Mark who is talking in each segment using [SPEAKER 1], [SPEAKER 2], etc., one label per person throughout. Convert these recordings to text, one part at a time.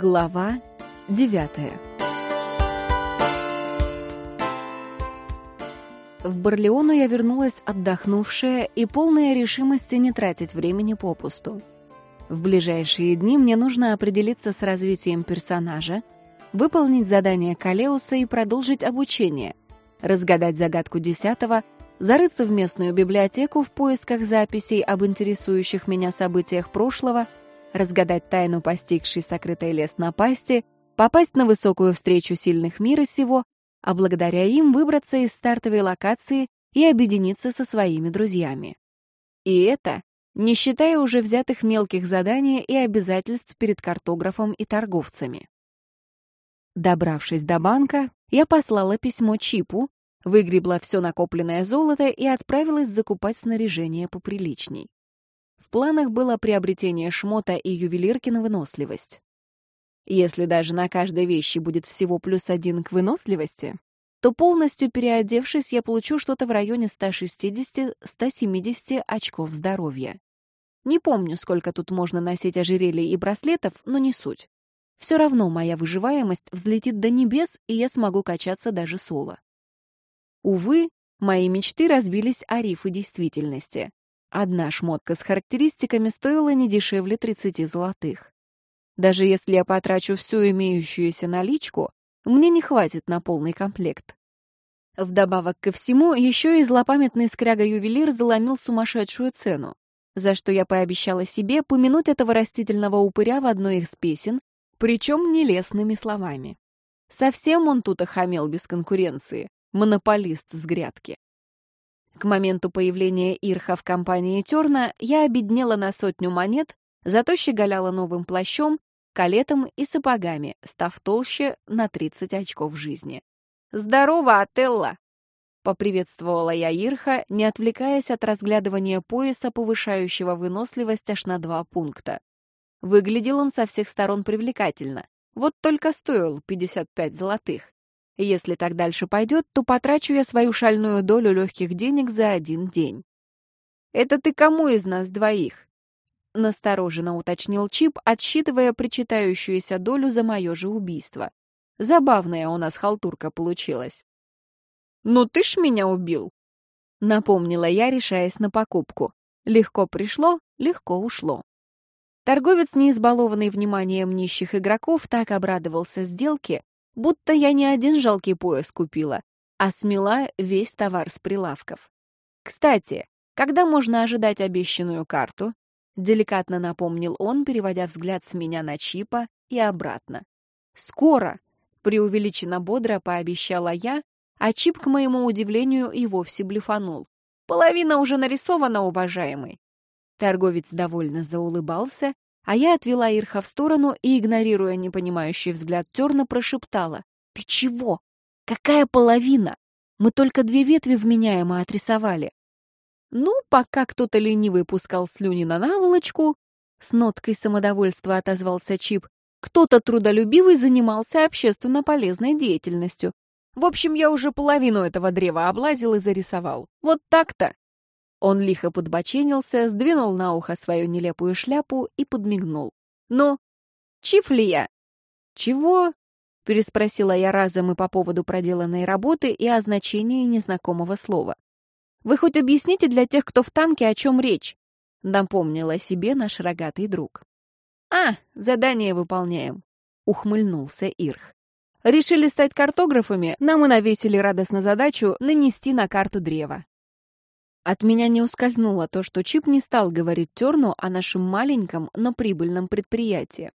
[SPEAKER 1] Глава девятая В Барлеону я вернулась отдохнувшая и полная решимости не тратить времени попусту. В ближайшие дни мне нужно определиться с развитием персонажа, выполнить задание Калеуса и продолжить обучение, разгадать загадку десятого, зарыться в местную библиотеку в поисках записей об интересующих меня событиях прошлого — разгадать тайну постигшей сокрытый лес напасти, попасть на высокую встречу сильных мира сего, а благодаря им выбраться из стартовой локации и объединиться со своими друзьями. И это не считая уже взятых мелких заданий и обязательств перед картографом и торговцами. Добравшись до банка, я послала письмо Чипу, выгребла все накопленное золото и отправилась закупать снаряжение поприличней. В планах было приобретение шмота и ювелирки на выносливость. Если даже на каждой вещи будет всего плюс один к выносливости, то полностью переодевшись, я получу что-то в районе 160-170 очков здоровья. Не помню, сколько тут можно носить ожерелий и браслетов, но не суть. Все равно моя выживаемость взлетит до небес, и я смогу качаться даже соло. Увы, мои мечты разбились о рифы действительности. Одна шмотка с характеристиками стоила не дешевле 30 золотых. Даже если я потрачу всю имеющуюся наличку, мне не хватит на полный комплект. Вдобавок ко всему, еще и злопамятный скряга-ювелир заломил сумасшедшую цену, за что я пообещала себе помянуть этого растительного упыря в одной из песен, причем нелестными словами. Совсем он тут охамел без конкуренции, монополист с грядки. К моменту появления Ирха в компании Терна я обеднела на сотню монет, зато щеголяла новым плащом, калетом и сапогами, став толще на 30 очков жизни. «Здорово, Отелло!» Поприветствовала я Ирха, не отвлекаясь от разглядывания пояса, повышающего выносливость аж на два пункта. Выглядел он со всех сторон привлекательно, вот только стоил 55 золотых. Если так дальше пойдет, то потрачу я свою шальную долю легких денег за один день. «Это ты кому из нас двоих?» Настороженно уточнил Чип, отсчитывая причитающуюся долю за мое же убийство. Забавная у нас халтурка получилась. «Ну ты ж меня убил!» Напомнила я, решаясь на покупку. Легко пришло, легко ушло. Торговец, не избалованный вниманием нищих игроков, так обрадовался сделке, будто я не один жалкий пояс купила, а смела весь товар с прилавков. «Кстати, когда можно ожидать обещанную карту?» Деликатно напомнил он, переводя взгляд с меня на Чипа и обратно. «Скоро!» — преувеличенно бодро пообещала я, а Чип, к моему удивлению, и вовсе блефанул. «Половина уже нарисована, уважаемый!» Торговец довольно заулыбался а я отвела Ирха в сторону и, игнорируя непонимающий взгляд Терна, прошептала. «Ты чего? Какая половина? Мы только две ветви вменяемо отрисовали». Ну, пока кто-то ленивый пускал слюни на наволочку, с ноткой самодовольства отозвался Чип, кто-то трудолюбивый занимался общественно полезной деятельностью. В общем, я уже половину этого древа облазил и зарисовал. Вот так-то. Он лихо подбоченился, сдвинул на ухо свою нелепую шляпу и подмигнул. «Ну, чиф ли я?» «Чего?» — переспросила я разом и по поводу проделанной работы и о значении незнакомого слова. «Вы хоть объясните для тех, кто в танке, о чем речь?» — напомнила себе наш рогатый друг. «А, задание выполняем», — ухмыльнулся Ирх. «Решили стать картографами, нам и навесили радостно задачу нанести на карту древа. От меня не ускользнуло то, что Чип не стал говорить Терну о нашем маленьком, но прибыльном предприятии.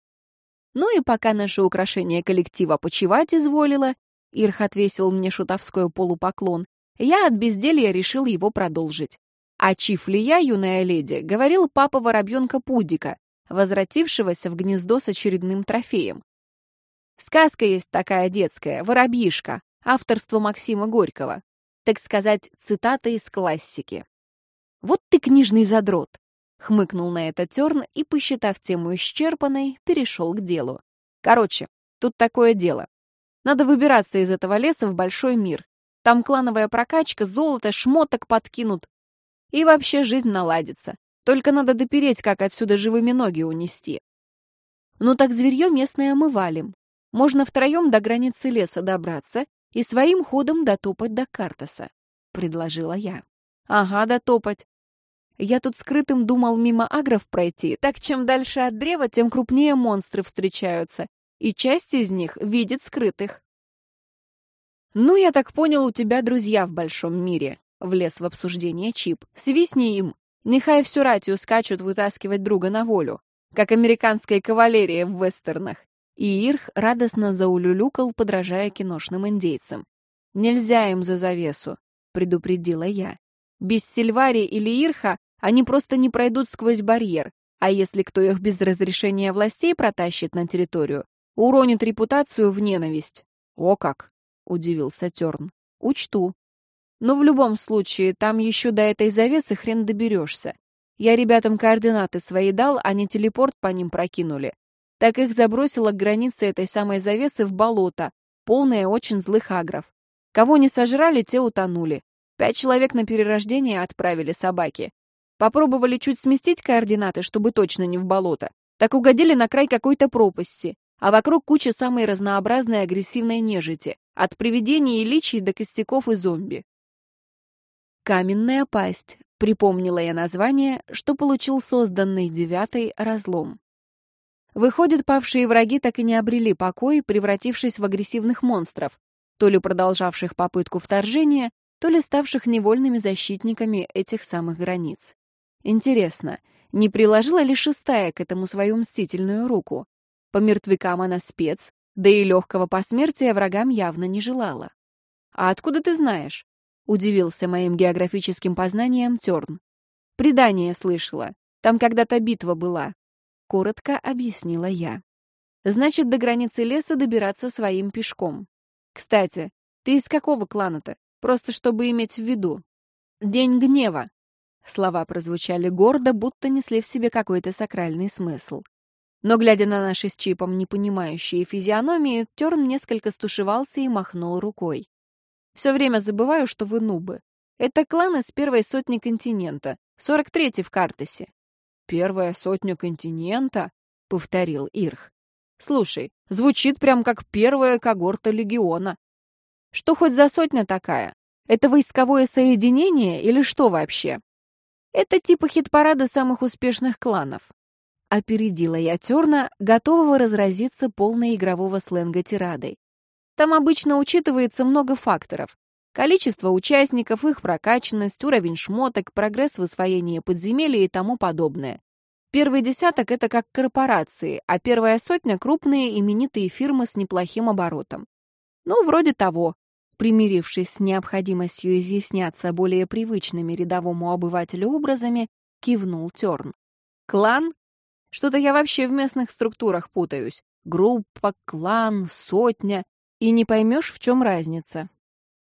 [SPEAKER 1] Ну и пока наше украшение коллектива почевать изволило, Ирх отвесил мне шутовской полупоклон, я от безделья решил его продолжить. А Чиф Лия, юная леди, говорил папа воробьенка Пудика, возвратившегося в гнездо с очередным трофеем. Сказка есть такая детская, «Воробьишка», авторство Максима Горького так сказать, цитата из классики. «Вот ты книжный задрот!» — хмыкнул на это Терн и, посчитав тему исчерпанной, перешел к делу. «Короче, тут такое дело. Надо выбираться из этого леса в большой мир. Там клановая прокачка, золото, шмоток подкинут. И вообще жизнь наладится. Только надо допереть, как отсюда живыми ноги унести. Ну так зверье местное валим. Можно втроем до границы леса добраться и своим ходом дотопать до Картаса», — предложила я. «Ага, дотопать. Я тут скрытым думал мимо агров пройти, так чем дальше от древа, тем крупнее монстры встречаются, и часть из них видит скрытых». «Ну, я так понял, у тебя друзья в большом мире», — влез в обсуждение Чип. «Свистни им, нехай всю ратью скачут вытаскивать друга на волю, как американская кавалерия в вестернах». И Ирх радостно заулюлюкал, подражая киношным индейцам. «Нельзя им за завесу», — предупредила я. «Без Сильвари или Ирха они просто не пройдут сквозь барьер, а если кто их без разрешения властей протащит на территорию, уронит репутацию в ненависть». «О как!» — удивился Терн. «Учту. Но в любом случае, там еще до этой завесы хрен доберешься. Я ребятам координаты свои дал, они телепорт по ним прокинули так их забросило к границе этой самой завесы в болото, полное очень злых агров. Кого не сожрали, те утонули. Пять человек на перерождение отправили собаки. Попробовали чуть сместить координаты, чтобы точно не в болото. Так угодили на край какой-то пропасти, а вокруг куча самой разнообразной агрессивной нежити, от привидений и личий до костяков и зомби. «Каменная пасть», — припомнила я название, что получил созданный девятый разлом. Выходит, павшие враги так и не обрели покой, превратившись в агрессивных монстров, то ли продолжавших попытку вторжения, то ли ставших невольными защитниками этих самых границ. Интересно, не приложила ли шестая к этому свою мстительную руку? По мертвякам она спец, да и легкого посмертия врагам явно не желала. «А откуда ты знаешь?» — удивился моим географическим познанием Терн. «Предание слышала. Там когда-то битва была коротко объяснила я. Значит, до границы леса добираться своим пешком. Кстати, ты из какого клана-то? Просто чтобы иметь в виду. День гнева. Слова прозвучали гордо, будто несли в себе какой-то сакральный смысл. Но, глядя на наши с Чипом непонимающие физиономии, Терн несколько стушевался и махнул рукой. «Все время забываю, что вы нубы. Это клан из первой сотни континента, 43-й в Картесе. «Первая сотня континента?» — повторил Ирх. «Слушай, звучит прям как первая когорта легиона. Что хоть за сотня такая? Это войсковое соединение или что вообще?» «Это типа хит-парада самых успешных кланов», Опередила я Терна, готового разразиться полной игрового сленга тирадой. Там обычно учитывается много факторов. Количество участников, их прокачанность, уровень шмоток, прогресс в освоении подземелья и тому подобное. Первый десяток – это как корпорации, а первая сотня – крупные именитые фирмы с неплохим оборотом. Ну, вроде того. Примирившись с необходимостью изъясняться более привычными рядовому обывателю образами, кивнул Терн. Клан? Что-то я вообще в местных структурах путаюсь. Группа, клан, сотня. И не поймешь, в чем разница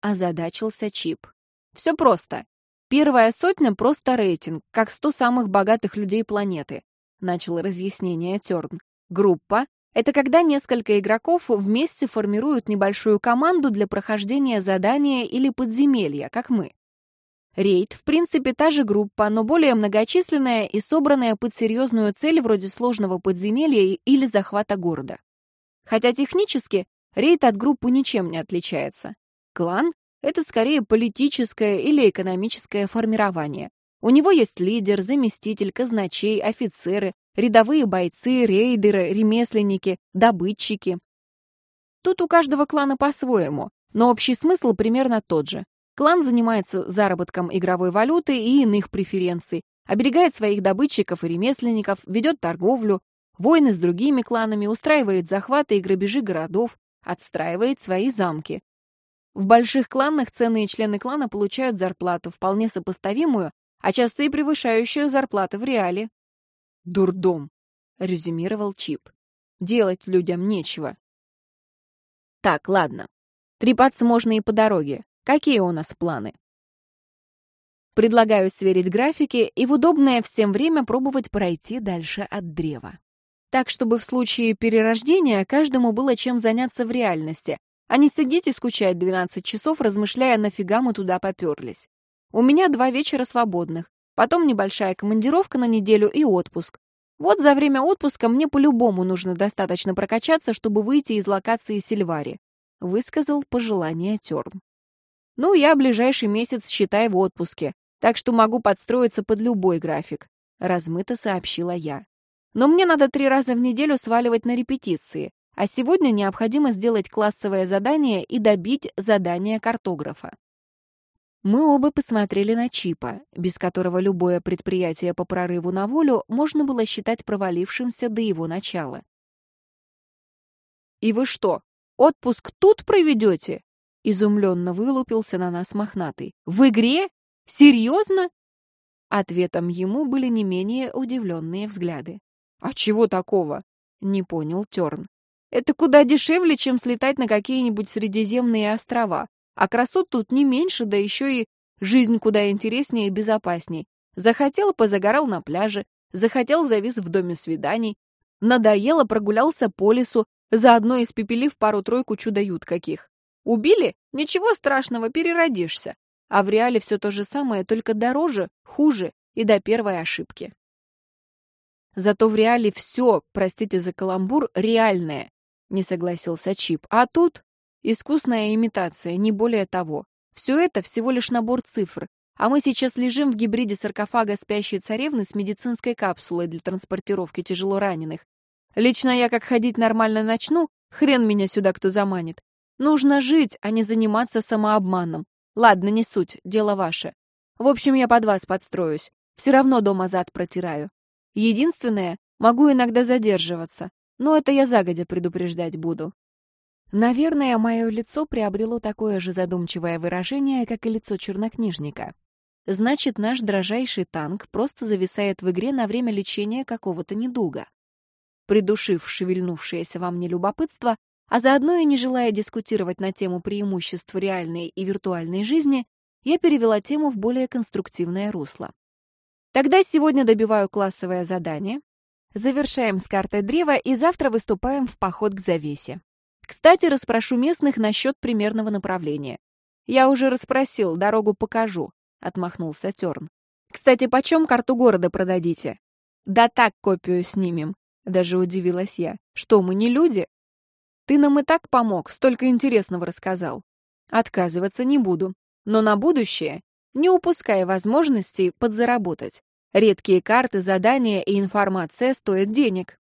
[SPEAKER 1] озадачился Чип. «Все просто. Первая сотня — просто рейтинг, как сто самых богатых людей планеты», — начал разъяснение Терн. «Группа — это когда несколько игроков вместе формируют небольшую команду для прохождения задания или подземелья, как мы. Рейд, в принципе, та же группа, но более многочисленная и собранная под серьезную цель вроде сложного подземелья или захвата города. Хотя технически рейд от группы ничем не отличается. Клан — это скорее политическое или экономическое формирование. У него есть лидер, заместитель, казначей, офицеры, рядовые бойцы, рейдеры, ремесленники, добытчики. Тут у каждого клана по-своему, но общий смысл примерно тот же. Клан занимается заработком игровой валюты и иных преференций, оберегает своих добытчиков и ремесленников, ведет торговлю, войны с другими кланами, устраивает захваты и грабежи городов, отстраивает свои замки. В больших кланах ценные члены клана получают зарплату, вполне сопоставимую, а часто и превышающую зарплату в реале. «Дурдом», — резюмировал Чип. «Делать людям нечего». «Так, ладно. Трепаться можно и по дороге. Какие у нас планы?» Предлагаю сверить графики и в удобное всем время пробовать пройти дальше от древа. Так, чтобы в случае перерождения каждому было чем заняться в реальности, а не сидеть и скучать 12 часов, размышляя, нафига мы туда поперлись. У меня два вечера свободных, потом небольшая командировка на неделю и отпуск. Вот за время отпуска мне по-любому нужно достаточно прокачаться, чтобы выйти из локации Сильвари», — высказал пожелание Терн. «Ну, я ближайший месяц, считай, в отпуске, так что могу подстроиться под любой график», — размыто сообщила я. «Но мне надо три раза в неделю сваливать на репетиции, а сегодня необходимо сделать классовое задание и добить задание картографа». Мы оба посмотрели на Чипа, без которого любое предприятие по прорыву на волю можно было считать провалившимся до его начала. «И вы что, отпуск тут проведете?» Изумленно вылупился на нас мохнатый. «В игре? Серьезно?» Ответом ему были не менее удивленные взгляды. «А чего такого?» — не понял Терн. «Это куда дешевле, чем слетать на какие-нибудь Средиземные острова. А красот тут не меньше, да еще и жизнь куда интереснее и безопасней. Захотел, позагорал на пляже, захотел, завис в доме свиданий, надоело, прогулялся по лесу, заодно испепелив пару-тройку чудо-ют каких. Убили? Ничего страшного, переродишься. А в реале все то же самое, только дороже, хуже и до первой ошибки. Зато в реале все, простите за каламбур, реальное, не согласился Чип. А тут Искусная имитация, не более того. Все это всего лишь набор цифр, а мы сейчас лежим в гибриде саркофага спящей царевны с медицинской капсулой для транспортировки тяжело раненых. Лично я как ходить нормально начну, хрен меня сюда кто заманит. Нужно жить, а не заниматься самообманом. Ладно, не суть, дело ваше. В общем, я под вас подстроюсь. Все равно дома зад протираю. Единственное, могу иногда задерживаться, но это я загодя предупреждать буду. Наверное, мое лицо приобрело такое же задумчивое выражение, как и лицо чернокнижника. Значит, наш дрожайший танк просто зависает в игре на время лечения какого-то недуга. Придушив шевельнувшееся во мне любопытство, а заодно и не желая дискутировать на тему преимуществ реальной и виртуальной жизни, я перевела тему в более конструктивное русло. Тогда сегодня добиваю классовое задание, завершаем с картой древа и завтра выступаем в поход к завесе. Кстати, расспрошу местных насчет примерного направления. Я уже расспросил, дорогу покажу, отмахнулся Терн. Кстати, почем карту города продадите? Да так копию снимем, даже удивилась я. Что, мы не люди? Ты нам и так помог, столько интересного рассказал. Отказываться не буду, но на будущее не упуская возможности подзаработать. Редкие карты, задания и информация стоят денег.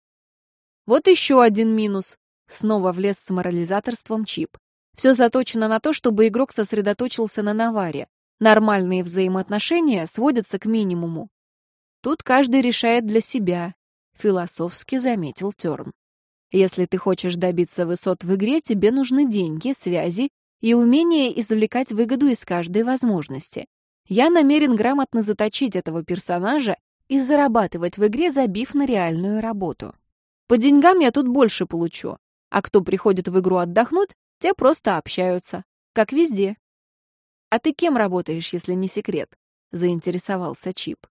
[SPEAKER 1] Вот еще один минус. Снова влез с морализаторством Чип. Все заточено на то, чтобы игрок сосредоточился на наваре. Нормальные взаимоотношения сводятся к минимуму. Тут каждый решает для себя, философски заметил Терн. Если ты хочешь добиться высот в игре, тебе нужны деньги, связи и умение извлекать выгоду из каждой возможности. Я намерен грамотно заточить этого персонажа и зарабатывать в игре, забив на реальную работу. По деньгам я тут больше получу, а кто приходит в игру отдохнуть, те просто общаются, как везде. «А ты кем работаешь, если не секрет?» — заинтересовался Чип.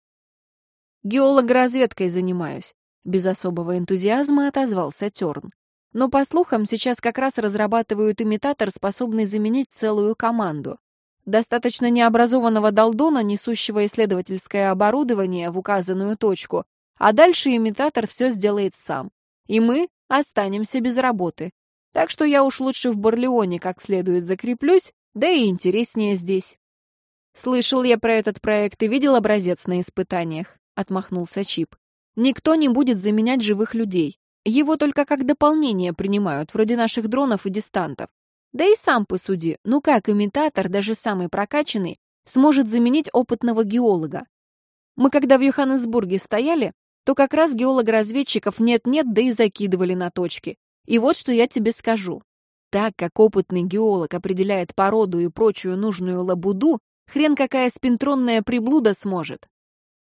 [SPEAKER 1] «Геологоразведкой занимаюсь», — без особого энтузиазма отозвался Терн. «Но, по слухам, сейчас как раз разрабатывают имитатор, способный заменить целую команду. Достаточно необразованного долдона, несущего исследовательское оборудование в указанную точку, а дальше имитатор все сделает сам. И мы останемся без работы. Так что я уж лучше в Барлеоне как следует закреплюсь, да и интереснее здесь. Слышал я про этот проект и видел образец на испытаниях, отмахнулся Чип. Никто не будет заменять живых людей. Его только как дополнение принимают, вроде наших дронов и дистантов. Да и сам посуди, ну как имитатор, даже самый прокачанный, сможет заменить опытного геолога? Мы когда в Йоханнесбурге стояли, то как раз геолого-разведчиков нет-нет, да и закидывали на точки. И вот что я тебе скажу. Так как опытный геолог определяет породу и прочую нужную лабуду, хрен какая спинтронная приблуда сможет.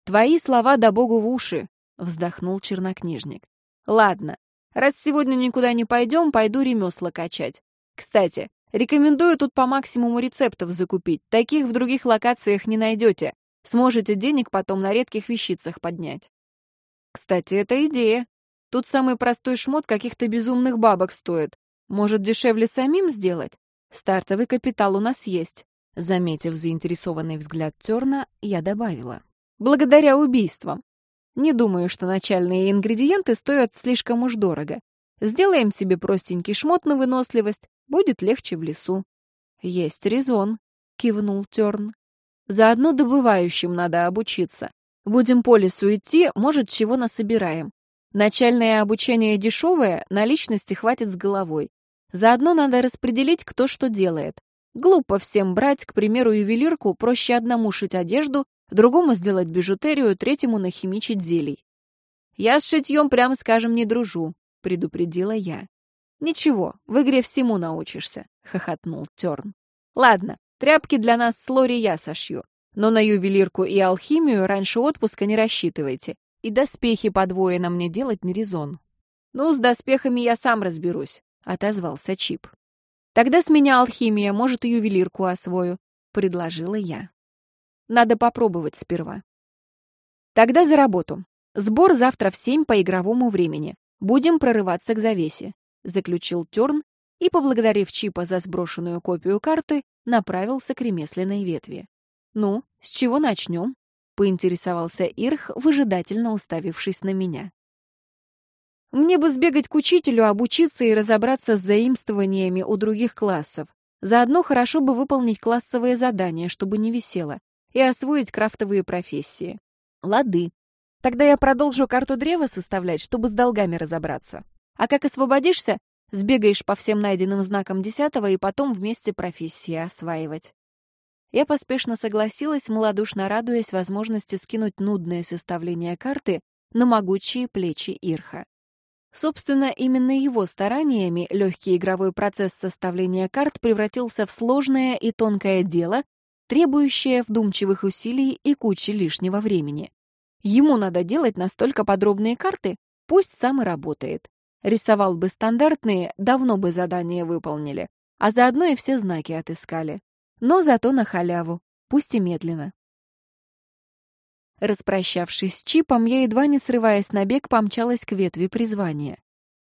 [SPEAKER 1] Твои слова да богу в уши, вздохнул чернокнижник. Ладно, раз сегодня никуда не пойдем, пойду ремесла качать. Кстати, рекомендую тут по максимуму рецептов закупить, таких в других локациях не найдете. Сможете денег потом на редких вещицах поднять. Кстати, это идея. Тут самый простой шмот каких-то безумных бабок стоит. Может, дешевле самим сделать? Стартовый капитал у нас есть. Заметив заинтересованный взгляд Терна, я добавила. Благодаря убийствам. Не думаю, что начальные ингредиенты стоят слишком уж дорого. Сделаем себе простенький шмот на выносливость, будет легче в лесу. Есть резон, кивнул Терн. Заодно добывающим надо обучиться. Будем по лесу идти, может, чего насобираем. Начальное обучение дешевое, наличности хватит с головой. Заодно надо распределить, кто что делает. Глупо всем брать, к примеру, ювелирку, проще одному шить одежду, другому сделать бижутерию, третьему нахимичить зелий. «Я с шитьем, прямо скажем, не дружу», — предупредила я. «Ничего, в игре всему научишься», — хохотнул Терн. «Ладно, тряпки для нас с Лори я сошью, но на ювелирку и алхимию раньше отпуска не рассчитывайте, и доспехи по двое мне делать не резон». «Ну, с доспехами я сам разберусь», — отозвался Чип. «Тогда с меня алхимия, может, и ювелирку освою», — предложила я. Надо попробовать сперва. Тогда за работу. Сбор завтра в семь по игровому времени. Будем прорываться к завесе, заключил Терн и, поблагодарив Чипа за сброшенную копию карты, направился к ремесленной ветви. «Ну, с чего начнем?» — поинтересовался Ирх, выжидательно уставившись на меня. «Мне бы сбегать к учителю, обучиться и разобраться с заимствованиями у других классов. Заодно хорошо бы выполнить классовые задания, чтобы не висело и освоить крафтовые профессии. Лады. Тогда я продолжу карту древа составлять, чтобы с долгами разобраться. А как освободишься, сбегаешь по всем найденным знакам десятого и потом вместе профессии осваивать. Я поспешно согласилась, малодушно радуясь возможности скинуть нудное составление карты на могучие плечи Ирха. Собственно, именно его стараниями легкий игровой процесс составления карт превратился в сложное и тонкое дело, требующее вдумчивых усилий и кучи лишнего времени. Ему надо делать настолько подробные карты, пусть сам и работает. Рисовал бы стандартные, давно бы задания выполнили, а заодно и все знаки отыскали. Но зато на халяву, пусть и медленно. Распрощавшись с Чипом, я, едва не срываясь на бег, помчалась к ветви призвания.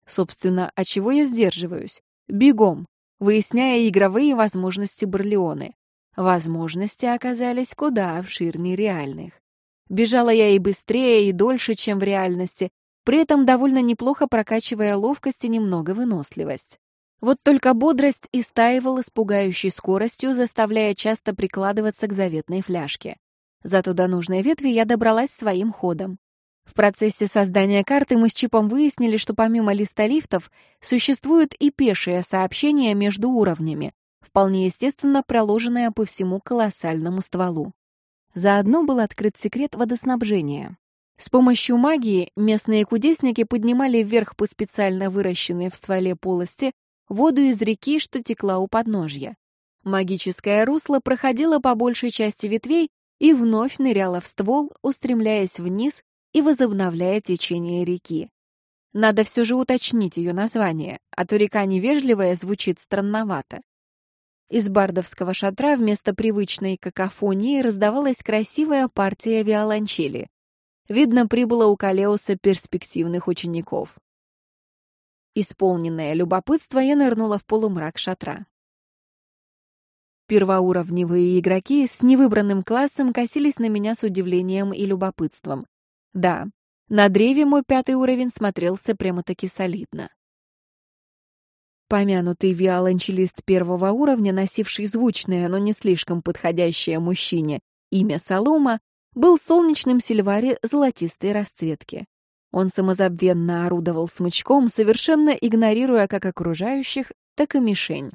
[SPEAKER 1] Собственно, от чего я сдерживаюсь? Бегом, выясняя игровые возможности Барлеоны. Возможности оказались куда обширнее реальных. Бежала я и быстрее, и дольше, чем в реальности, при этом довольно неплохо прокачивая ловкость и немного выносливость. Вот только бодрость истаивала с пугающей скоростью, заставляя часто прикладываться к заветной фляжке. Зато до нужной ветви я добралась своим ходом. В процессе создания карты мы с Чипом выяснили, что помимо листа лифтов существует и пешее сообщение между уровнями, вполне естественно проложенная по всему колоссальному стволу. Заодно был открыт секрет водоснабжения. С помощью магии местные кудесники поднимали вверх по специально выращенной в стволе полости воду из реки, что текла у подножья. Магическое русло проходило по большей части ветвей и вновь ныряло в ствол, устремляясь вниз и возобновляя течение реки. Надо все же уточнить ее название, а то река невежливая звучит странновато. Из бардовского шатра вместо привычной какофонии раздавалась красивая партия виолончели. Видно, прибыло у Калеуса перспективных учеников. Исполненное любопытство, я нырнула в полумрак шатра. Первоуровневые игроки с невыбранным классом косились на меня с удивлением и любопытством. Да, на древе мой пятый уровень смотрелся прямо-таки солидно. Помянутый виолончелист первого уровня, носивший звучное, но не слишком подходящее мужчине имя Солома, был солнечным сильваре золотистой расцветки. Он самозабвенно орудовал смычком, совершенно игнорируя как окружающих, так и мишень.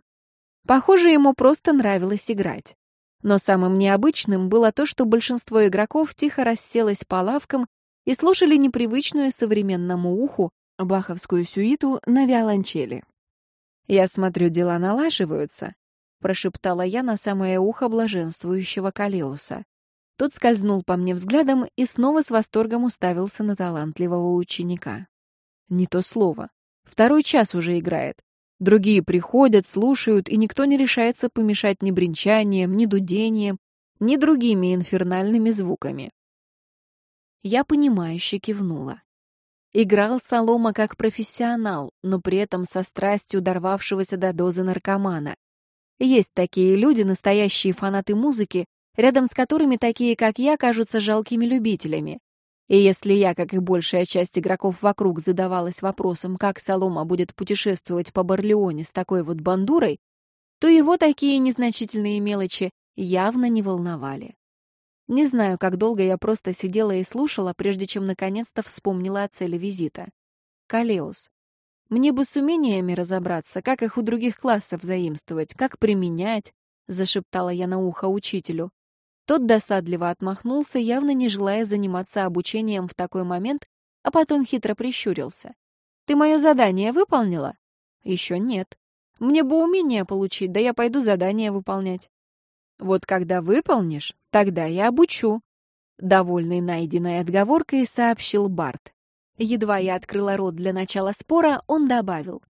[SPEAKER 1] Похоже, ему просто нравилось играть. Но самым необычным было то, что большинство игроков тихо расселось по лавкам и слушали непривычную современному уху баховскую сюиту на виолончели. «Я смотрю, дела налаживаются», — прошептала я на самое ухо блаженствующего Калеуса. Тот скользнул по мне взглядом и снова с восторгом уставился на талантливого ученика. Не то слово. Второй час уже играет. Другие приходят, слушают, и никто не решается помешать ни бренчанием, ни дудением, ни другими инфернальными звуками. Я понимающе кивнула. Играл Солома как профессионал, но при этом со страстью дорвавшегося до дозы наркомана. Есть такие люди, настоящие фанаты музыки, рядом с которыми такие, как я, кажутся жалкими любителями. И если я, как и большая часть игроков вокруг, задавалась вопросом, как Солома будет путешествовать по Барлеоне с такой вот бандурой, то его такие незначительные мелочи явно не волновали. Не знаю, как долго я просто сидела и слушала, прежде чем наконец-то вспомнила о цели визита. Калеус. Мне бы с умениями разобраться, как их у других классов заимствовать, как применять, зашептала я на ухо учителю. Тот досадливо отмахнулся, явно не желая заниматься обучением в такой момент, а потом хитро прищурился. «Ты мое задание выполнила?» «Еще нет. Мне бы умение получить, да я пойду задание выполнять». «Вот когда выполнишь, тогда я обучу», — довольный найденной отговоркой сообщил Барт. Едва я открыла рот для начала спора, он добавил.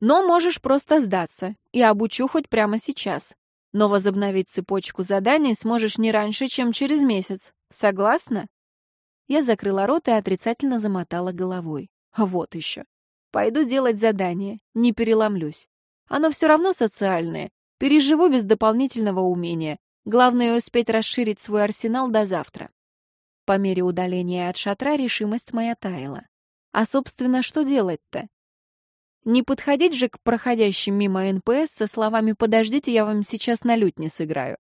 [SPEAKER 1] «Но можешь просто сдаться, и обучу хоть прямо сейчас но возобновить цепочку заданий сможешь не раньше, чем через месяц. Согласна?» Я закрыла рот и отрицательно замотала головой. Вот еще. Пойду делать задание, не переломлюсь. Оно все равно социальное. Переживу без дополнительного умения. Главное успеть расширить свой арсенал до завтра. По мере удаления от шатра решимость моя таяла. А, собственно, что делать-то? Не подходить же к проходящим мимо НПС со словами «подождите, я вам сейчас на лютне сыграю».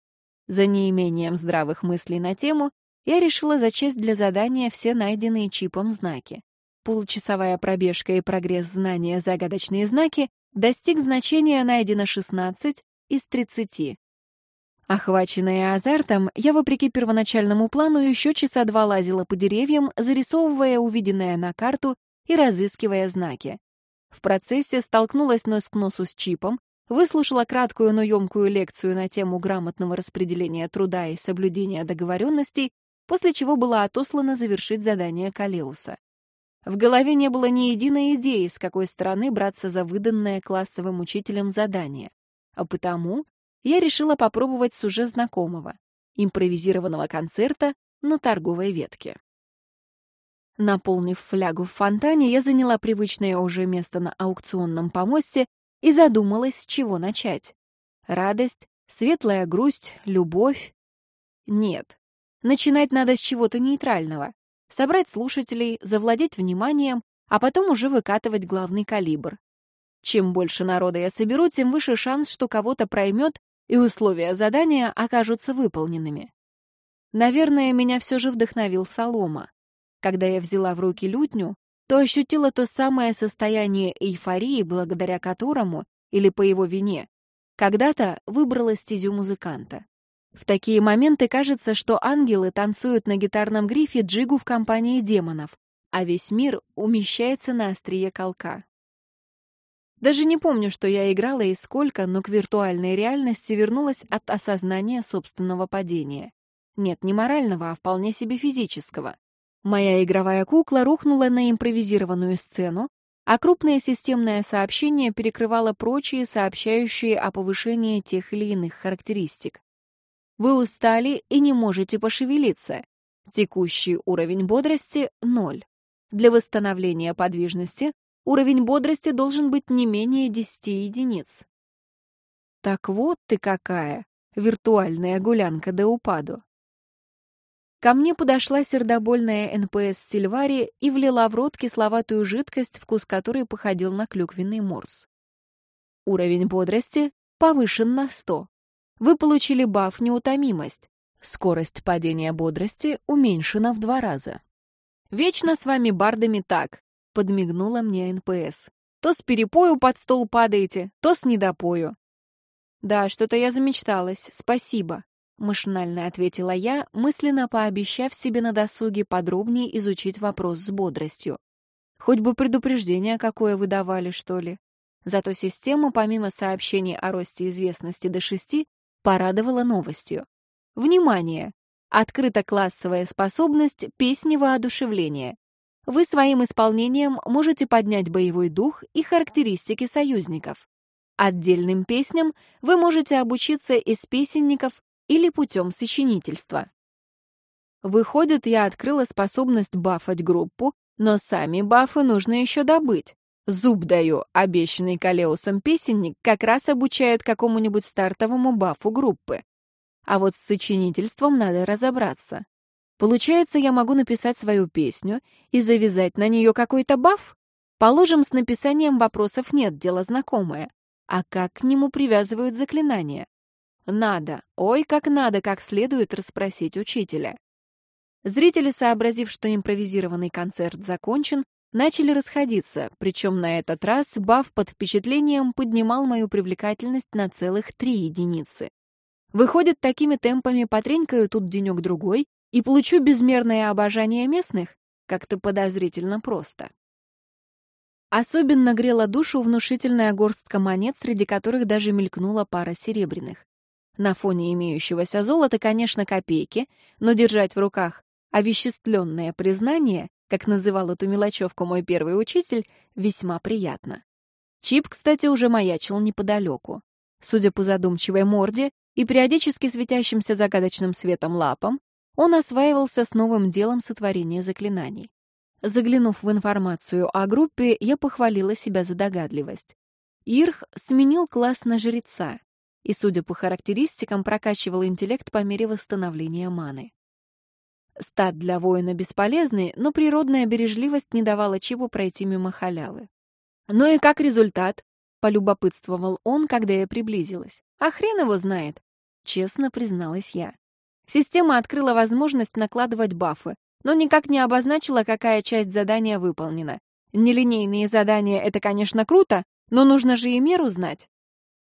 [SPEAKER 1] За неимением здравых мыслей на тему я решила зачесть для задания все найденные чипом знаки. Получасовая пробежка и прогресс знания загадочные знаки достиг значения найдено 16 из 30. Охваченная азартом, я, вопреки первоначальному плану, еще часа два лазила по деревьям, зарисовывая увиденное на карту и разыскивая знаки. В процессе столкнулась нос к носу с Чипом, выслушала краткую, но емкую лекцию на тему грамотного распределения труда и соблюдения договоренностей, после чего была отослана завершить задание Калеуса. В голове не было ни единой идеи, с какой стороны браться за выданное классовым учителем задание. А потому я решила попробовать с уже знакомого, импровизированного концерта на торговой ветке. Наполнив флягу в фонтане, я заняла привычное уже место на аукционном помосте и задумалась, с чего начать. Радость, светлая грусть, любовь? Нет. Начинать надо с чего-то нейтрального. Собрать слушателей, завладеть вниманием, а потом уже выкатывать главный калибр. Чем больше народа я соберу, тем выше шанс, что кого-то проймет, и условия задания окажутся выполненными. Наверное, меня все же вдохновил Солома. Когда я взяла в руки лютню, то ощутила то самое состояние эйфории, благодаря которому, или по его вине, когда-то выбрала стезю музыканта. В такие моменты кажется, что ангелы танцуют на гитарном грифе джигу в компании демонов, а весь мир умещается на острие колка. Даже не помню, что я играла и сколько, но к виртуальной реальности вернулась от осознания собственного падения. Нет, не морального, а вполне себе физического. Моя игровая кукла рухнула на импровизированную сцену, а крупное системное сообщение перекрывало прочие, сообщающие о повышении тех или иных характеристик. Вы устали и не можете пошевелиться. Текущий уровень бодрости — ноль. Для восстановления подвижности уровень бодрости должен быть не менее 10 единиц. Так вот ты какая, виртуальная гулянка до упаду. Ко мне подошла сердобольная НПС Сильвари и влила в рот кисловатую жидкость, вкус которой походил на клюквенный морс. Уровень бодрости повышен на 100. Вы получили баф «Неутомимость». Скорость падения бодрости уменьшена в два раза. «Вечно с вами бардами так», — подмигнула мне НПС. «То с перепою под стол падаете, то с недопою». «Да, что-то я замечталась, спасибо», Машинально ответила я, мысленно пообещав себе на досуге подробнее изучить вопрос с бодростью. Хоть бы предупреждение какое выдавали, что ли. Зато система, помимо сообщений о росте известности до шести, порадовала новостью. Внимание! Открыта классовая способность песни воодушевления. Вы своим исполнением можете поднять боевой дух и характеристики союзников. Отдельным песням вы можете обучиться из песенников или путем сочинительства. Выходит, я открыла способность бафать группу, но сами бафы нужно еще добыть. Зуб даю, обещанный Калеусом песенник как раз обучает какому-нибудь стартовому бафу группы. А вот с сочинительством надо разобраться. Получается, я могу написать свою песню и завязать на нее какой-то баф? Положим, с написанием вопросов нет, дело знакомое. А как к нему привязывают заклинания? Надо, ой, как надо, как следует расспросить учителя. Зрители, сообразив, что импровизированный концерт закончен, начали расходиться, причем на этот раз Баф под впечатлением поднимал мою привлекательность на целых три единицы. Выходит, такими темпами потренькаю тут денек-другой и получу безмерное обожание местных? Как-то подозрительно просто. Особенно грела душу внушительная горстка монет, среди которых даже мелькнула пара серебряных. На фоне имеющегося золота, конечно, копейки, но держать в руках овеществленное признание, как называл эту мелочевку мой первый учитель, весьма приятно. Чип, кстати, уже маячил неподалеку. Судя по задумчивой морде и периодически светящимся загадочным светом лапам, он осваивался с новым делом сотворения заклинаний. Заглянув в информацию о группе, я похвалила себя за догадливость. Ирх сменил класс на жреца, и, судя по характеристикам, прокачивал интеллект по мере восстановления маны. Стат для воина бесполезный, но природная бережливость не давала Чипу пройти мимо халявы. «Ну и как результат?» — полюбопытствовал он, когда я приблизилась. «А хрен его знает!» — честно призналась я. Система открыла возможность накладывать бафы, но никак не обозначила, какая часть задания выполнена. Нелинейные задания — это, конечно, круто, но нужно же и меру знать.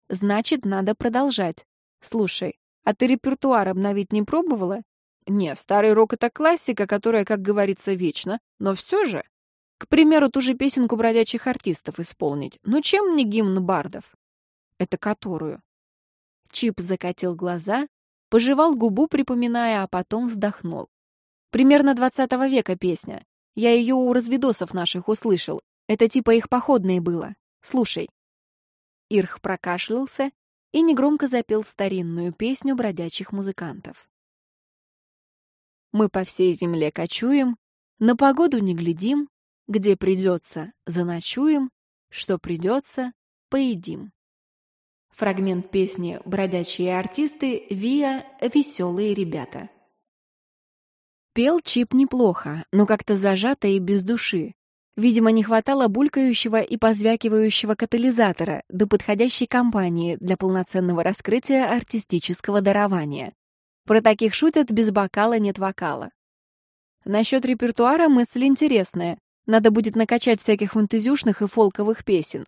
[SPEAKER 1] Значит, надо продолжать. Слушай, а ты репертуар обновить не пробовала? Не, старый рок — это классика, которая, как говорится, вечна, но все же. К примеру, ту же песенку бродячих артистов исполнить. Ну чем мне гимн бардов? Это которую? Чип закатил глаза, пожевал губу, припоминая, а потом вздохнул. Примерно 20 века песня. Я ее у разведосов наших услышал. Это типа их походные было. Слушай. Ирх прокашлялся и негромко запел старинную песню бродячих музыкантов. Мы по всей земле кочуем, на погоду не глядим, где придется, заночуем, что придется, поедим. Фрагмент песни «Бродячие артисты» Виа «Веселые ребята». Пел Чип неплохо, но как-то зажато и без души. Видимо, не хватало булькающего и позвякивающего катализатора до подходящей компании для полноценного раскрытия артистического дарования. Про таких шутят без бокала нет вокала. Насчет репертуара мысль интересная. Надо будет накачать всяких фантазюшных и фолковых песен.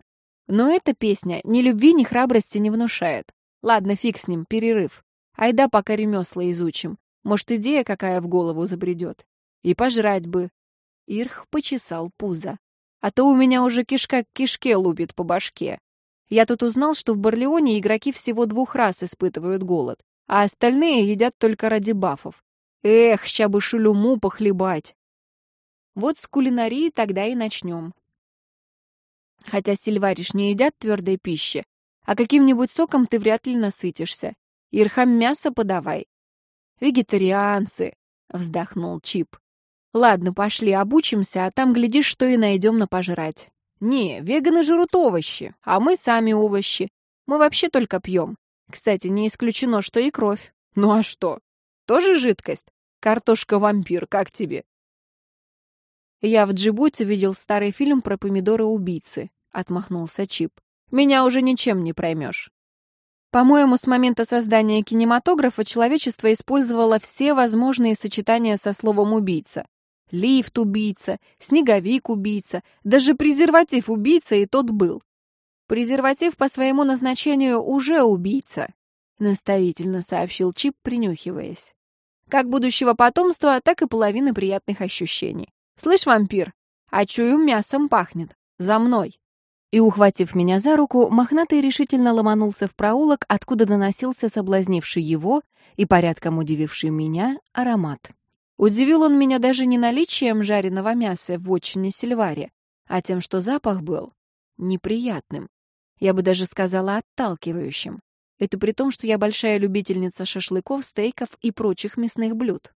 [SPEAKER 1] Но эта песня ни любви, ни храбрости не внушает. Ладно, фиг с ним, перерыв. Айда пока ремесла изучим. Может, идея какая в голову забредет. И пожрать бы. Ирх почесал пузо. А то у меня уже кишка к кишке лупит по башке. Я тут узнал, что в Барлеоне игроки всего двух раз испытывают голод а остальные едят только ради бафов. Эх, ща бы шулюму похлебать. Вот с кулинарии тогда и начнем. Хотя сильвариш не едят твердой пищи, а каким-нибудь соком ты вряд ли насытишься. Ирхам мясо подавай. Вегетарианцы, вздохнул Чип. Ладно, пошли, обучимся, а там, глядишь, что и найдем на пожрать. Не, веганы жрут овощи, а мы сами овощи. Мы вообще только пьем. Кстати, не исключено, что и кровь. Ну а что? Тоже жидкость? Картошка-вампир, как тебе? Я в Джибути видел старый фильм про помидоры-убийцы, отмахнулся Чип. Меня уже ничем не проймешь. По-моему, с момента создания кинематографа человечество использовало все возможные сочетания со словом «убийца». Лифт-убийца, снеговик-убийца, даже презерватив-убийца и тот был. Презерватив по своему назначению уже убийца, наставительно сообщил Чип, принюхиваясь. Как будущего потомства, так и половины приятных ощущений. Слышь, вампир, а чую мясом пахнет. За мной. И, ухватив меня за руку, мохнатый решительно ломанулся в проулок, откуда доносился соблазнивший его и порядком удививший меня аромат. Удивил он меня даже не наличием жареного мяса в отчине Сильваре, а тем, что запах был неприятным. Я бы даже сказала отталкивающим. Это при том, что я большая любительница шашлыков, стейков и прочих мясных блюд.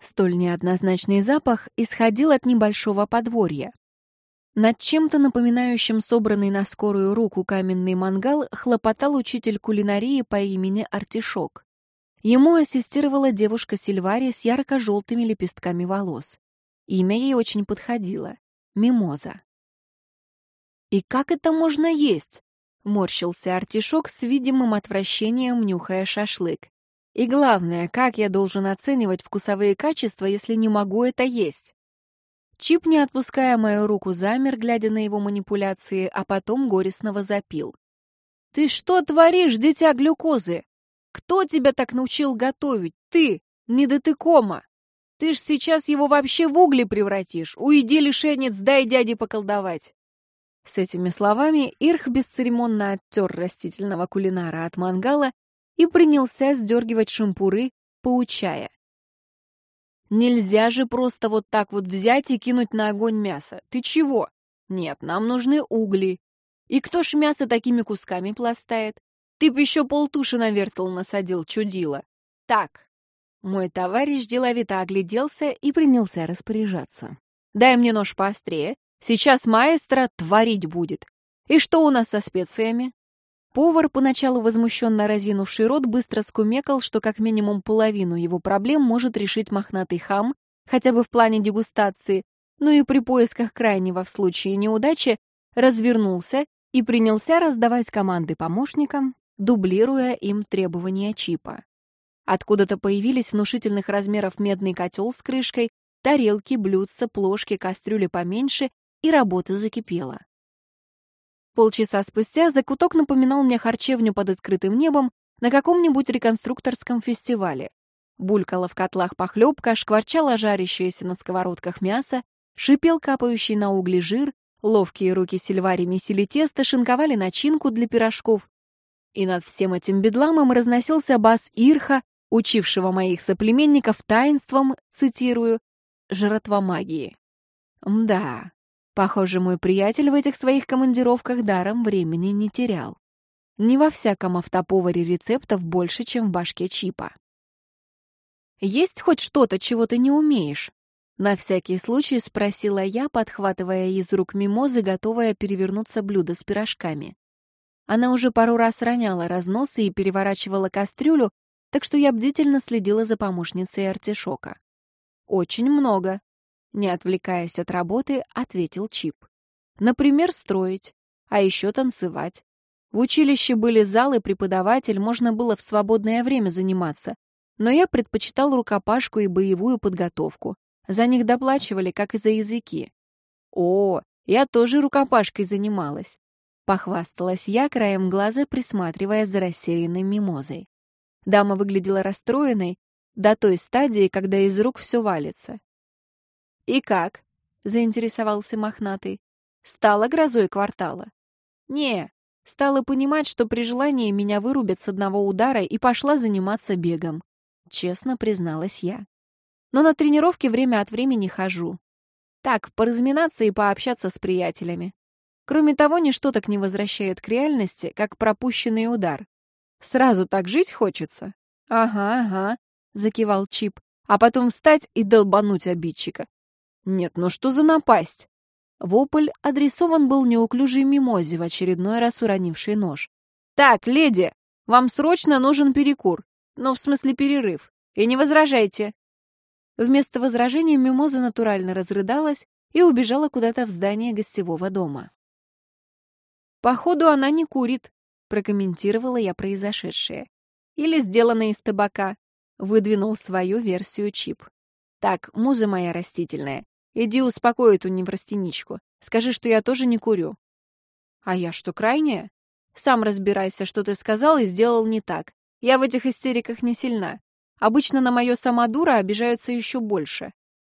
[SPEAKER 1] Столь неоднозначный запах исходил от небольшого подворья. Над чем-то напоминающим собранный на скорую руку каменный мангал хлопотал учитель кулинарии по имени Артишок. Ему ассистировала девушка Сильвария с ярко-желтыми лепестками волос. Имя ей очень подходило — Мимоза. «И как это можно есть?» — морщился артишок с видимым отвращением, нюхая шашлык. «И главное, как я должен оценивать вкусовые качества, если не могу это есть?» Чип, не отпуская мою руку, замер, глядя на его манипуляции, а потом горестно возопил. «Ты что творишь, дитя глюкозы? Кто тебя так научил готовить? Ты, недотыкома! Ты ж сейчас его вообще в угли превратишь! Уйди, лишенец, дай дяде поколдовать!» С этими словами Ирх бесцеремонно оттер растительного кулинара от мангала и принялся сдергивать шампуры, поучая. Нельзя же просто вот так вот взять и кинуть на огонь мясо. Ты чего? Нет, нам нужны угли. И кто ж мясо такими кусками пластает? Ты б еще полтуши на вертел насадил, чудило. Так. Мой товарищ деловито огляделся и принялся распоряжаться. Дай мне нож поострее. Сейчас маэстро творить будет. И что у нас со специями? Повар, поначалу возмущенно разинувший рот, быстро скумекал, что как минимум половину его проблем может решить мохнатый хам, хотя бы в плане дегустации, но и при поисках крайнего в случае неудачи развернулся и принялся раздавать команды помощникам, дублируя им требования чипа. Откуда-то появились внушительных размеров медный котел с крышкой, тарелки, блюдца, плошки, кастрюли поменьше, и работа закипела. Полчаса спустя закуток напоминал мне харчевню под открытым небом на каком-нибудь реконструкторском фестивале. Булькала в котлах похлебка, шкварчала жарящееся на сковородках мясо, шипел капающий на угли жир, ловкие руки Сильвари месили тесто, шинковали начинку для пирожков. И над всем этим бедламом разносился бас Ирха, учившего моих соплеменников таинством, цитирую, «жратва магии». Мда, Похоже, мой приятель в этих своих командировках даром времени не терял. Не во всяком автоповаре рецептов больше, чем в башке чипа. «Есть хоть что-то, чего ты не умеешь?» На всякий случай спросила я, подхватывая из рук мимозы, готовая перевернуться блюдо с пирожками. Она уже пару раз роняла разносы и переворачивала кастрюлю, так что я бдительно следила за помощницей артишока. «Очень много», не отвлекаясь от работы, ответил Чип. Например, строить, а еще танцевать. В училище были залы, преподаватель, можно было в свободное время заниматься. Но я предпочитал рукопашку и боевую подготовку. За них доплачивали, как и за языки. О, я тоже рукопашкой занималась. Похвасталась я, краем глаза присматривая за рассеянной мимозой. Дама выглядела расстроенной до той стадии, когда из рук все валится. «И как?» — заинтересовался мохнатый. «Стала грозой квартала?» «Не, стала понимать, что при желании меня вырубят с одного удара и пошла заниматься бегом», — честно призналась я. «Но на тренировки время от времени хожу. Так, поразминаться и пообщаться с приятелями. Кроме того, ничто так не возвращает к реальности, как пропущенный удар. Сразу так жить хочется?» «Ага, ага», — закивал Чип, «а потом встать и долбануть обидчика. Нет, ну что за напасть? Вопль адресован был неуклюжей мимозе, в очередной раз уронившей нож. «Так, леди, вам срочно нужен перекур. Ну, в смысле перерыв. И не возражайте». Вместо возражения мимоза натурально разрыдалась и убежала куда-то в здание гостевого дома. «Походу, она не курит», — прокомментировала я произошедшее. «Или сделана из табака», — выдвинул свою версию Чип. «Так, муза моя растительная, Иди успокой эту неврастеничку. Скажи, что я тоже не курю. А я что, крайняя? Сам разбирайся, что ты сказал и сделал не так. Я в этих истериках не сильна. Обычно на мое самодура обижаются еще больше.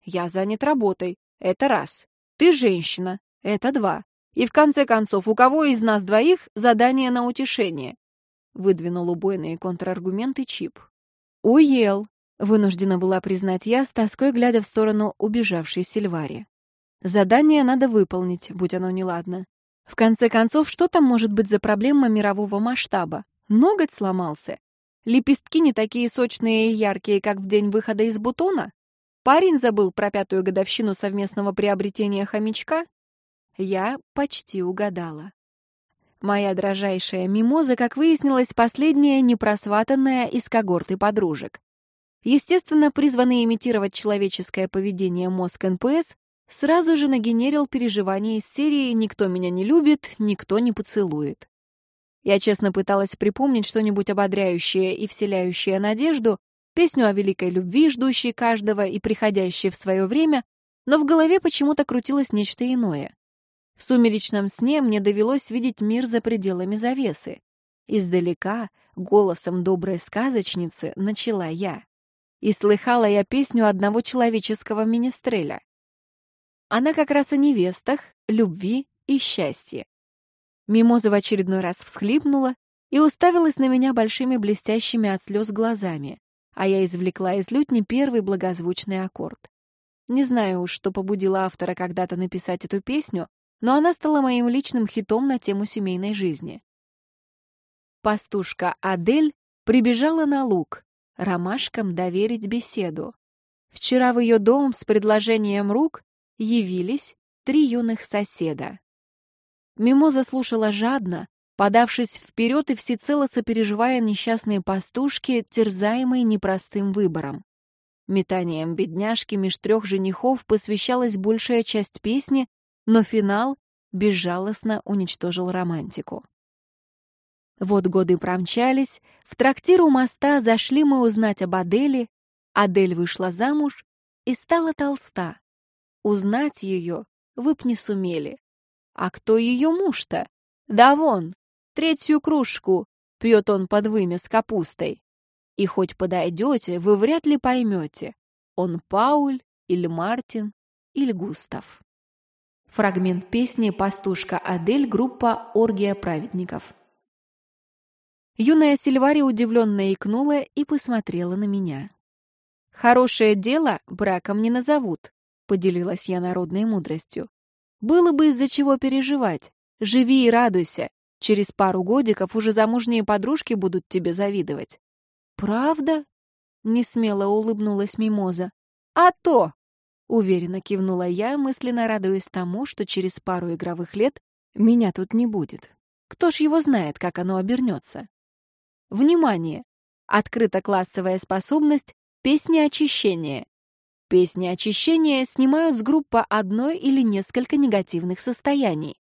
[SPEAKER 1] Я занят работой. Это раз. Ты женщина. Это два. И в конце концов, у кого из нас двоих задание на утешение? Выдвинул убойные контраргументы Чип. Уел, Вынуждена была признать я, с тоской глядя в сторону убежавшей Сильвари. Задание надо выполнить, будь оно неладно. В конце концов, что там может быть за проблема мирового масштаба? Ноготь сломался? Лепестки не такие сочные и яркие, как в день выхода из бутона? Парень забыл про пятую годовщину совместного приобретения хомячка? Я почти угадала. Моя дрожайшая мимоза, как выяснилось, последняя непросватанная из когорты подружек. Естественно, призванный имитировать человеческое поведение мозг НПС сразу же нагенерил переживания из серии «Никто меня не любит, никто не поцелует». Я честно пыталась припомнить что-нибудь ободряющее и вселяющее надежду, песню о великой любви, ждущей каждого и приходящей в свое время, но в голове почему-то крутилось нечто иное. В сумеречном сне мне довелось видеть мир за пределами завесы. Издалека, голосом доброй сказочницы, начала я. И слыхала я песню одного человеческого министреля. Она как раз о невестах, любви и счастье. Мимоза в очередной раз всхлипнула и уставилась на меня большими блестящими от слез глазами, а я извлекла из лютни первый благозвучный аккорд. Не знаю уж, что побудило автора когда-то написать эту песню, но она стала моим личным хитом на тему семейной жизни. Пастушка Адель прибежала на луг, ромашкам доверить беседу. Вчера в ее дом с предложением рук явились три юных соседа. Мимоза слушала жадно, подавшись вперед и всецело сопереживая несчастные пастушки, терзаемые непростым выбором. Метанием бедняжки меж трех женихов посвящалась большая часть песни, но финал безжалостно уничтожил романтику. Вот годы промчались, в трактир у моста зашли мы узнать об Адели, Адель вышла замуж и стала толста. Узнать ее вы б не сумели. А кто ее муж-то? Да вон, третью кружку пьет он под вымя с капустой. И хоть подойдете, вы вряд ли поймете, он Пауль или Мартин или Густав. Фрагмент песни «Пастушка Адель» группа «Оргия праведников». Юная Сильвари удивленно икнула и посмотрела на меня. «Хорошее дело браком не назовут», — поделилась я народной мудростью. «Было бы из-за чего переживать. Живи и радуйся. Через пару годиков уже замужние подружки будут тебе завидовать». «Правда?» — несмело улыбнулась Мимоза. «А то!» — уверенно кивнула я, мысленно радуясь тому, что через пару игровых лет меня тут не будет. Кто ж его знает, как оно обернется? Внимание! Открыта классовая способность «Песни очищения». Песни очищения снимают с группы одной или несколько негативных состояний.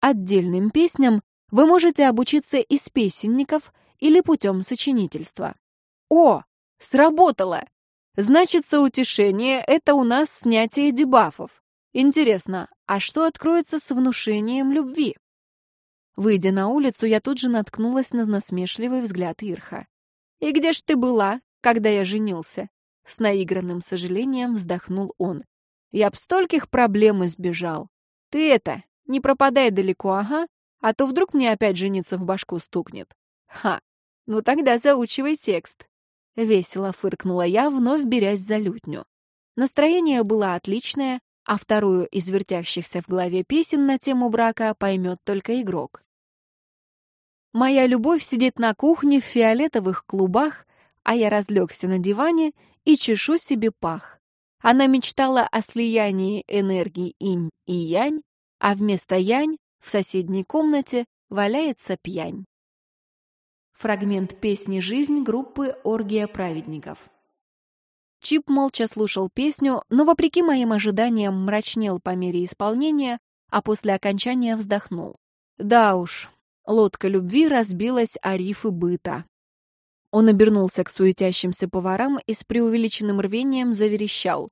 [SPEAKER 1] Отдельным песням вы можете обучиться из песенников или путем сочинительства. О, сработало! Значит, соутешение — это у нас снятие дебафов. Интересно, а что откроется с внушением любви? Выйдя на улицу, я тут же наткнулась на насмешливый взгляд Ирха. «И где ж ты была, когда я женился?» С наигранным сожалением вздохнул он. «Я б стольких проблем избежал. Ты это, не пропадай далеко, ага, а то вдруг мне опять жениться в башку стукнет». «Ха, ну тогда заучивай текст». Весело фыркнула я, вновь берясь за лютню. Настроение было отличное, а вторую из вертящихся в голове песен на тему брака поймет только игрок. Моя любовь сидит на кухне в фиолетовых клубах, а я разлегся на диване и чешу себе пах. Она мечтала о слиянии энергии инь и янь, а вместо янь в соседней комнате валяется пьянь. Фрагмент песни «Жизнь» группы «Оргия праведников». Чип молча слушал песню, но, вопреки моим ожиданиям, мрачнел по мере исполнения, а после окончания вздохнул. Да уж, Лодка любви разбилась о рифы быта. Он обернулся к суетящимся поварам и с преувеличенным рвением заверещал.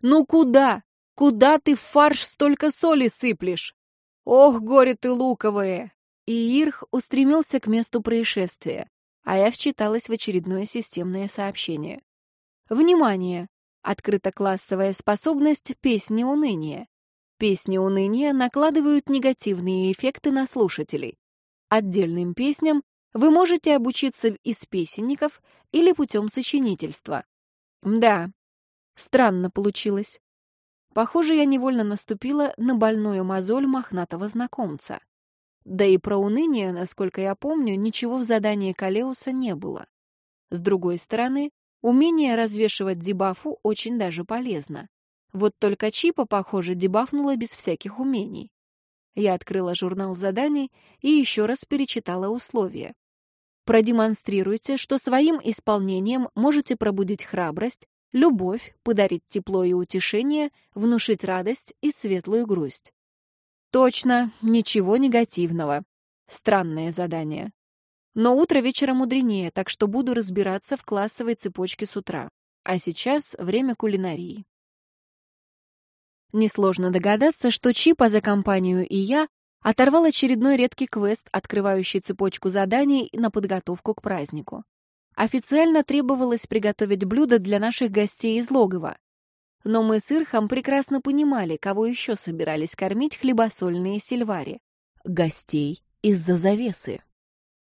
[SPEAKER 1] «Ну куда? Куда ты в фарш столько соли сыплешь? Ох, горе ты луковое!» И Ирх устремился к месту происшествия, а я вчиталась в очередное системное сообщение. Внимание! Открыта классовая способность песни уныния. Песни уныния накладывают негативные эффекты на слушателей. Отдельным песням вы можете обучиться из песенников или путем сочинительства. Да, странно получилось. Похоже, я невольно наступила на больную мозоль мохнатого знакомца. Да и про уныние, насколько я помню, ничего в задании Калеуса не было. С другой стороны, умение развешивать дебафу очень даже полезно. Вот только Чипа, похоже, дебафнула без всяких умений. Я открыла журнал заданий и еще раз перечитала условия. Продемонстрируйте, что своим исполнением можете пробудить храбрость, любовь, подарить тепло и утешение, внушить радость и светлую грусть. Точно, ничего негативного. Странное задание. Но утро вечера мудренее, так что буду разбираться в классовой цепочке с утра. А сейчас время кулинарии. Несложно догадаться, что Чипа за компанию и я оторвал очередной редкий квест, открывающий цепочку заданий на подготовку к празднику. Официально требовалось приготовить блюдо для наших гостей из логова. Но мы с Ирхом прекрасно понимали, кого еще собирались кормить хлебосольные сильвари. Гостей из-за завесы.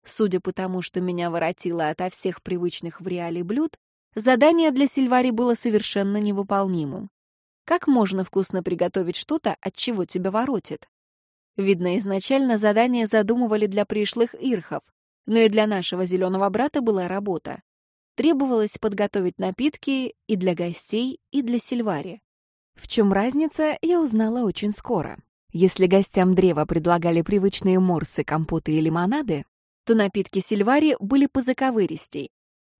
[SPEAKER 1] Судя по тому, что меня воротило ото всех привычных в реале блюд, задание для Сильвари было совершенно невыполнимым. Как можно вкусно приготовить что-то, от чего тебя воротит? Видно, изначально задание задумывали для пришлых ирхов, но и для нашего зеленого брата была работа. Требовалось подготовить напитки и для гостей, и для Сильвари. В чем разница, я узнала очень скоро. Если гостям древа предлагали привычные морсы, компоты и лимонады, то напитки Сильвари были позаковыристей.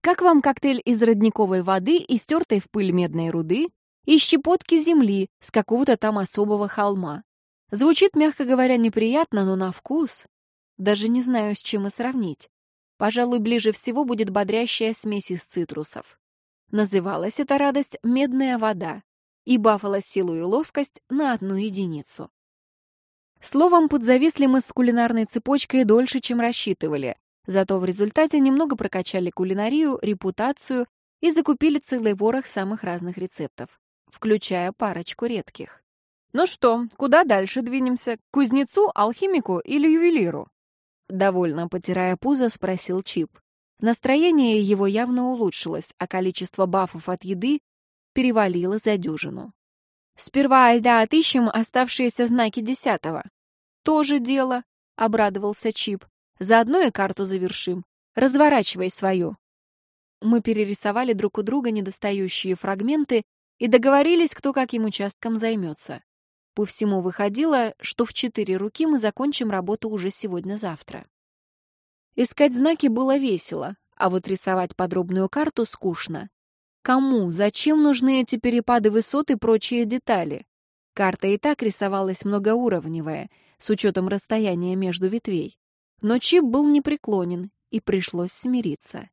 [SPEAKER 1] Как вам коктейль из родниковой воды и стертой в пыль медной руды, и щепотки земли с какого-то там особого холма. Звучит, мягко говоря, неприятно, но на вкус. Даже не знаю, с чем и сравнить. Пожалуй, ближе всего будет бодрящая смесь из цитрусов. Называлась эта радость «медная вода» и бафала силу и ловкость на одну единицу. Словом, подзависли мы с кулинарной цепочкой дольше, чем рассчитывали, зато в результате немного прокачали кулинарию, репутацию и закупили целый ворох самых разных рецептов включая парочку редких. «Ну что, куда дальше двинемся? К кузнецу, алхимику или ювелиру?» Довольно потирая пузо, спросил Чип. Настроение его явно улучшилось, а количество бафов от еды перевалило за дюжину. «Сперва Альда отыщем оставшиеся знаки десятого». «Тоже дело», — обрадовался Чип. «Заодно и карту завершим. Разворачивай свою». Мы перерисовали друг у друга недостающие фрагменты и договорились, кто каким участком займется. По всему выходило, что в четыре руки мы закончим работу уже сегодня-завтра. Искать знаки было весело, а вот рисовать подробную карту скучно. Кому, зачем нужны эти перепады высот и прочие детали? Карта и так рисовалась многоуровневая, с учетом расстояния между ветвей. Но Чип был непреклонен, и пришлось смириться.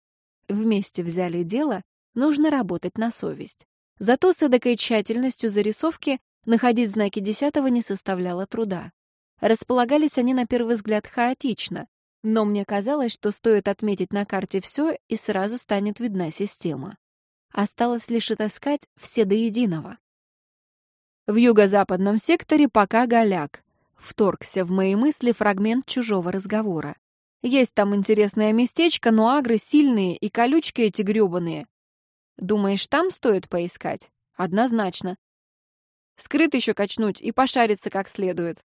[SPEAKER 1] Вместе взяли дело, нужно работать на совесть. Зато с эдакой тщательностью зарисовки находить знаки десятого не составляло труда. Располагались они на первый взгляд хаотично, но мне казалось, что стоит отметить на карте все, и сразу станет видна система. Осталось лишь отыскать все до единого. В юго-западном секторе пока голяк. Вторгся в мои мысли фрагмент чужого разговора. Есть там интересное местечко, но агры сильные и колючки эти грёбаные. Думаешь, там стоит поискать? Однозначно. Скрыт еще качнуть и пошариться как следует.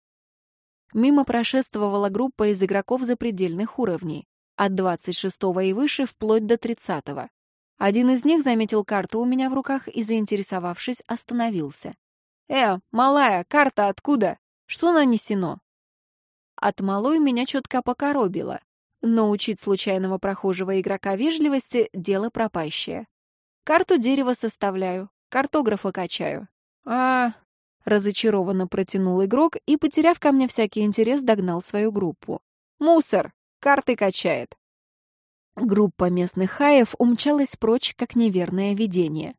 [SPEAKER 1] Мимо прошествовала группа из игроков запредельных уровней, от 26 и выше вплоть до 30 -го. Один из них заметил карту у меня в руках и, заинтересовавшись, остановился. «Э, малая, карта откуда? Что нанесено?» От малой меня четко покоробило, но учить случайного прохожего игрока вежливости – дело пропащее. Карту дерева составляю, картографа качаю. А, разочарованно протянул игрок и, потеряв ко мне всякий интерес, догнал свою группу. Мусор! Карты качает. Группа местных хаев умчалась прочь, как неверное видение.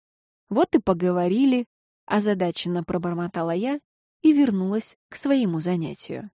[SPEAKER 1] Вот и поговорили, озадаченно пробормотала я и вернулась к своему занятию.